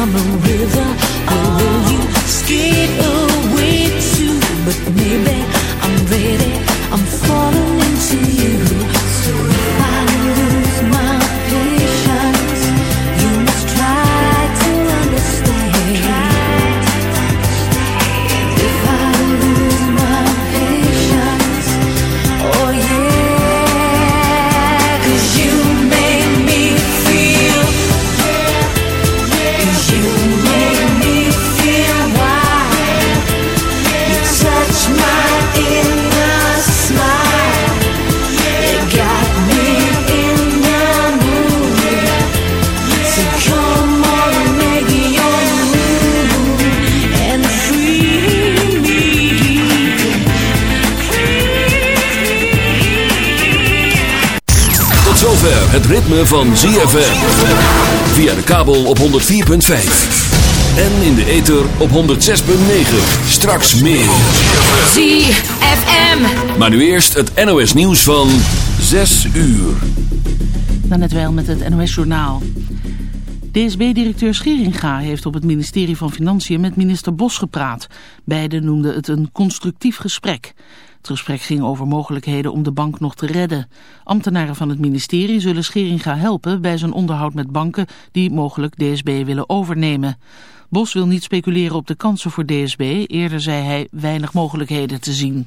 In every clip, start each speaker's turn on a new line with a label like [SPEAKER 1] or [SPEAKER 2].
[SPEAKER 1] I'm a river. Oh, will you ski? Van ZFM. Via de kabel op 104.5. En in de ether op 106.9. Straks meer. ZFM. Maar nu eerst het NOS nieuws van 6 uur.
[SPEAKER 2] Dan net wel met het NOS journaal. DSB-directeur Scheringa heeft op het ministerie van Financiën met minister Bos gepraat. Beiden noemden het een constructief gesprek. Het gesprek ging over mogelijkheden om de bank nog te redden. Ambtenaren van het ministerie zullen Scheringa helpen bij zijn onderhoud met banken die mogelijk DSB willen overnemen. Bos wil niet speculeren op de kansen voor DSB, eerder zei hij weinig mogelijkheden te zien.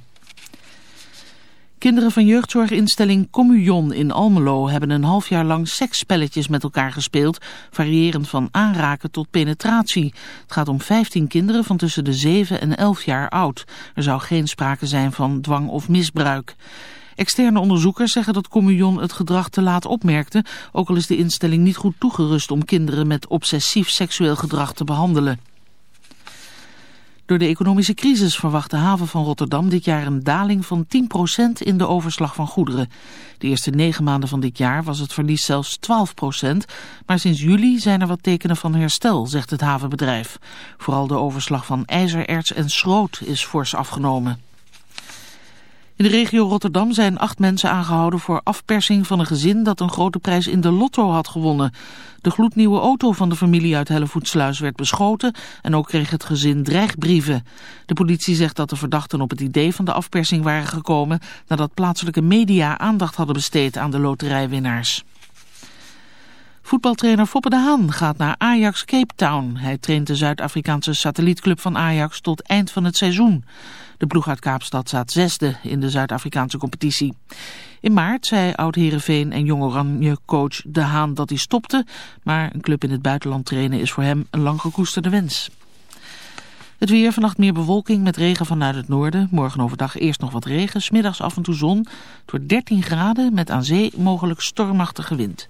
[SPEAKER 2] Kinderen van jeugdzorginstelling Communion in Almelo hebben een half jaar lang seksspelletjes met elkaar gespeeld, variërend van aanraken tot penetratie. Het gaat om 15 kinderen van tussen de 7 en 11 jaar oud. Er zou geen sprake zijn van dwang of misbruik. Externe onderzoekers zeggen dat Communion het gedrag te laat opmerkte, ook al is de instelling niet goed toegerust om kinderen met obsessief seksueel gedrag te behandelen. Door de economische crisis verwacht de haven van Rotterdam dit jaar een daling van 10% in de overslag van goederen. De eerste negen maanden van dit jaar was het verlies zelfs 12%, maar sinds juli zijn er wat tekenen van herstel, zegt het havenbedrijf. Vooral de overslag van ijzererts en schroot is fors afgenomen. In de regio Rotterdam zijn acht mensen aangehouden voor afpersing van een gezin dat een grote prijs in de lotto had gewonnen. De gloednieuwe auto van de familie uit Hellevoetsluis werd beschoten en ook kreeg het gezin dreigbrieven. De politie zegt dat de verdachten op het idee van de afpersing waren gekomen nadat plaatselijke media aandacht hadden besteed aan de loterijwinnaars. Voetbaltrainer Foppe de Haan gaat naar Ajax Cape Town. Hij traint de Zuid-Afrikaanse satellietclub van Ajax tot eind van het seizoen. De ploeg uit Kaapstad staat zesde in de Zuid-Afrikaanse competitie. In maart zei oud-Herenveen en Jong Oranje coach De Haan dat hij stopte, maar een club in het buitenland trainen is voor hem een lang gekoesterde wens. Het weer, vannacht meer bewolking met regen vanuit het noorden. Morgen overdag eerst nog wat regen, smiddags af en toe zon. Wordt 13 graden met aan zee mogelijk stormachtige wind.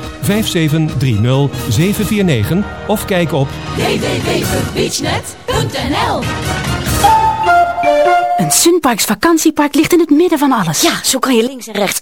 [SPEAKER 3] 5730 749 of kijk op
[SPEAKER 4] www.beachnet.nl
[SPEAKER 5] Een Sunparks vakantiepark ligt in het midden van alles.
[SPEAKER 6] Ja, zo kan je links en rechts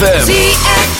[SPEAKER 4] ZFM.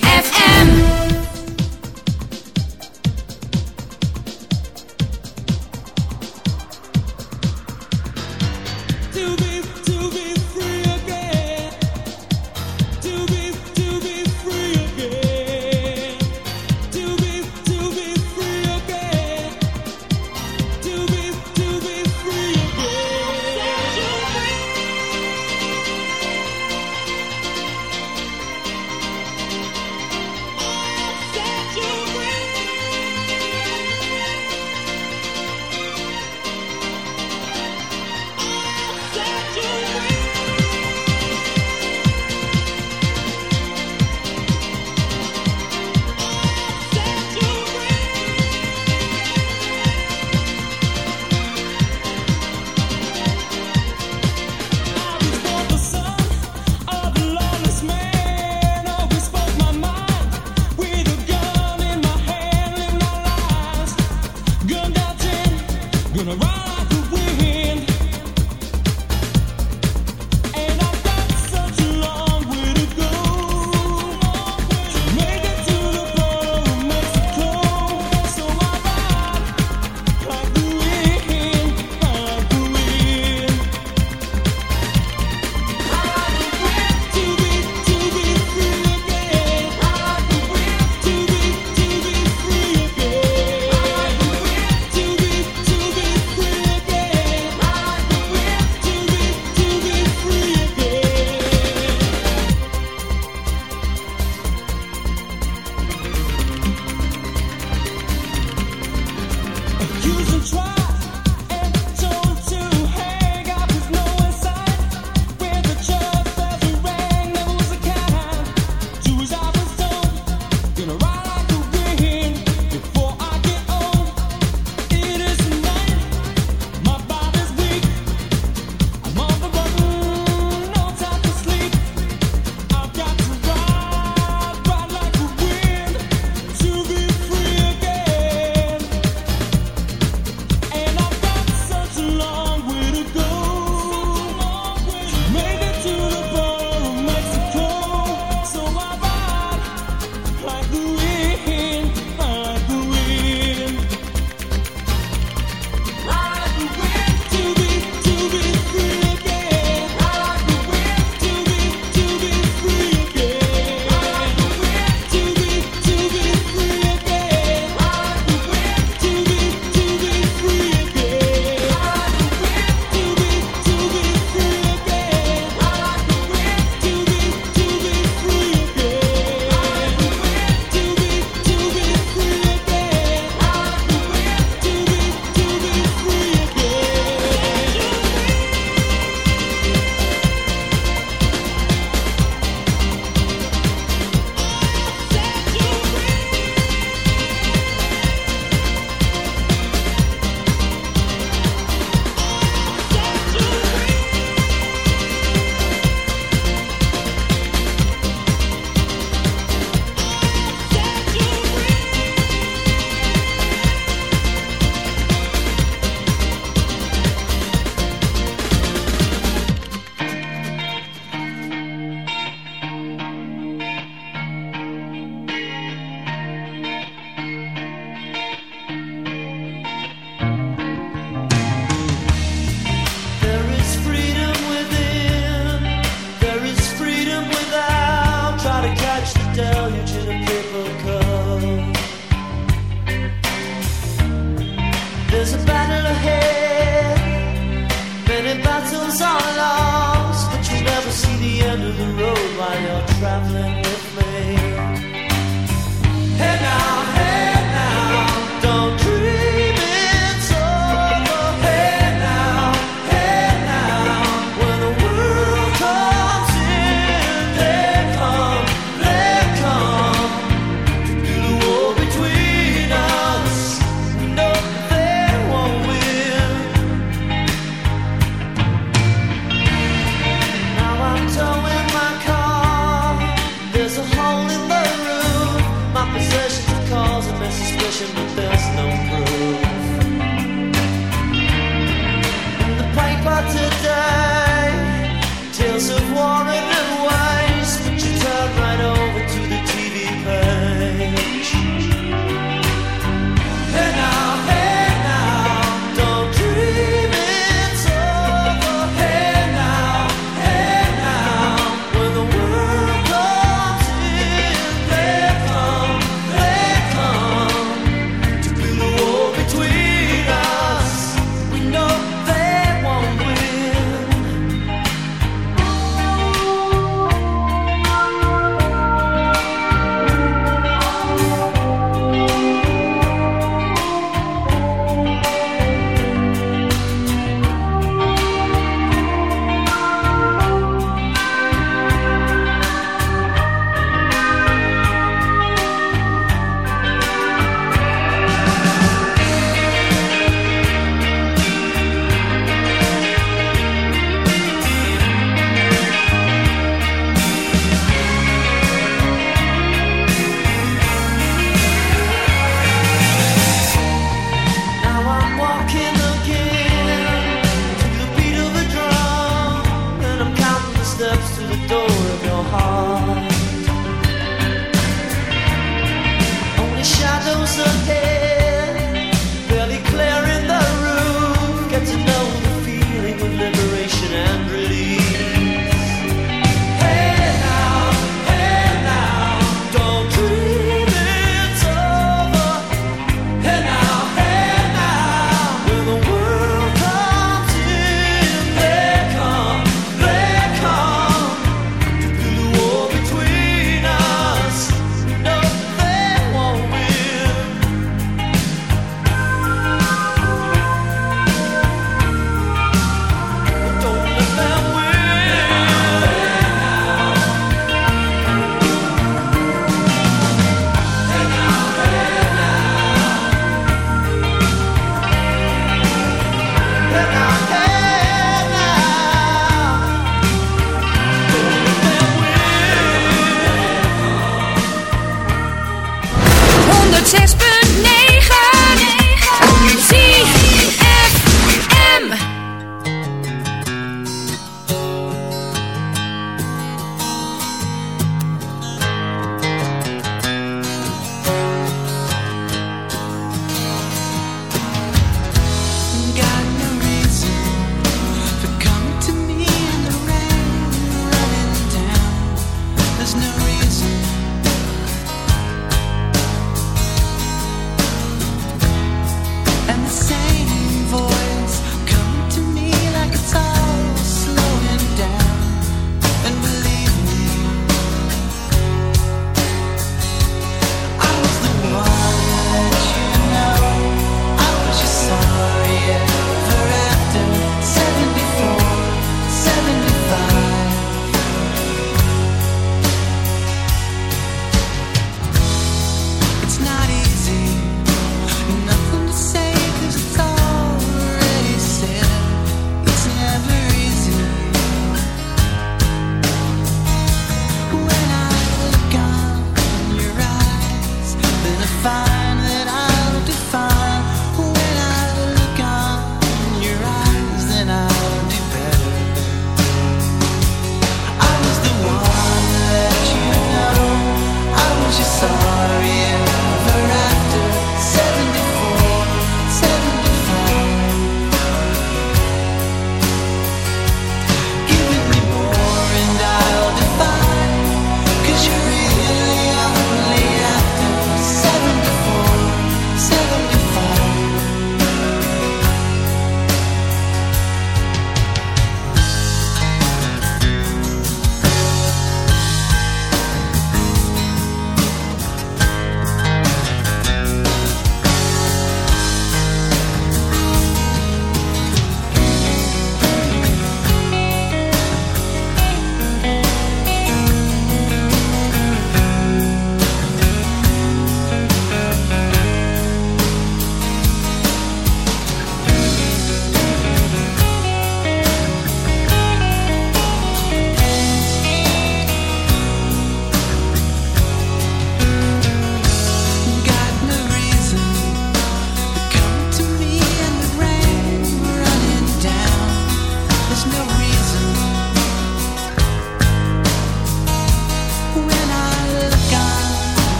[SPEAKER 4] gonna run.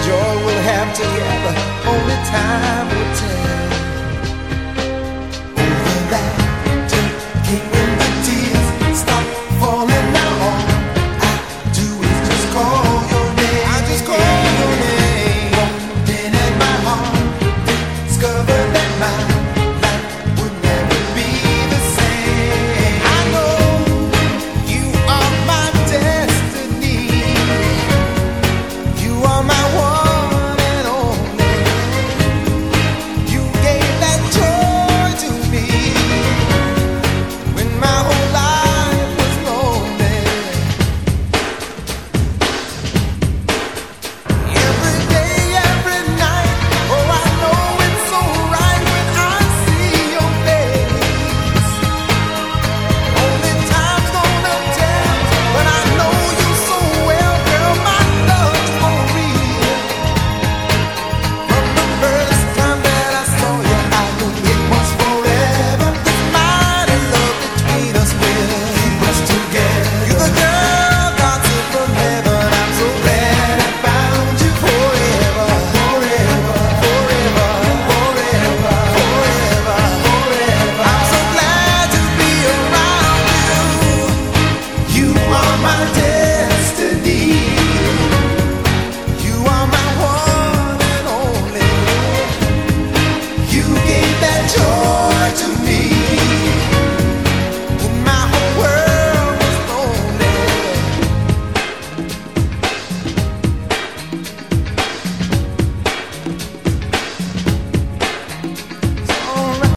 [SPEAKER 4] Joy we'll have together, only time.